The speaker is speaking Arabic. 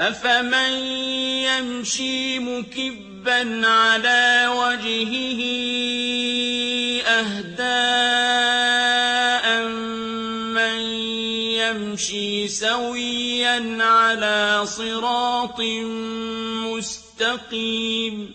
أَفَمَن يَمْشِي مُكِبًّا عَلَىٰ وَجْهِهِ أَهْدَىٰ أَمَّن يَمْشِي سَوِيًّا عَلَىٰ صِرَاطٍ مُّسْتَقِيمٍ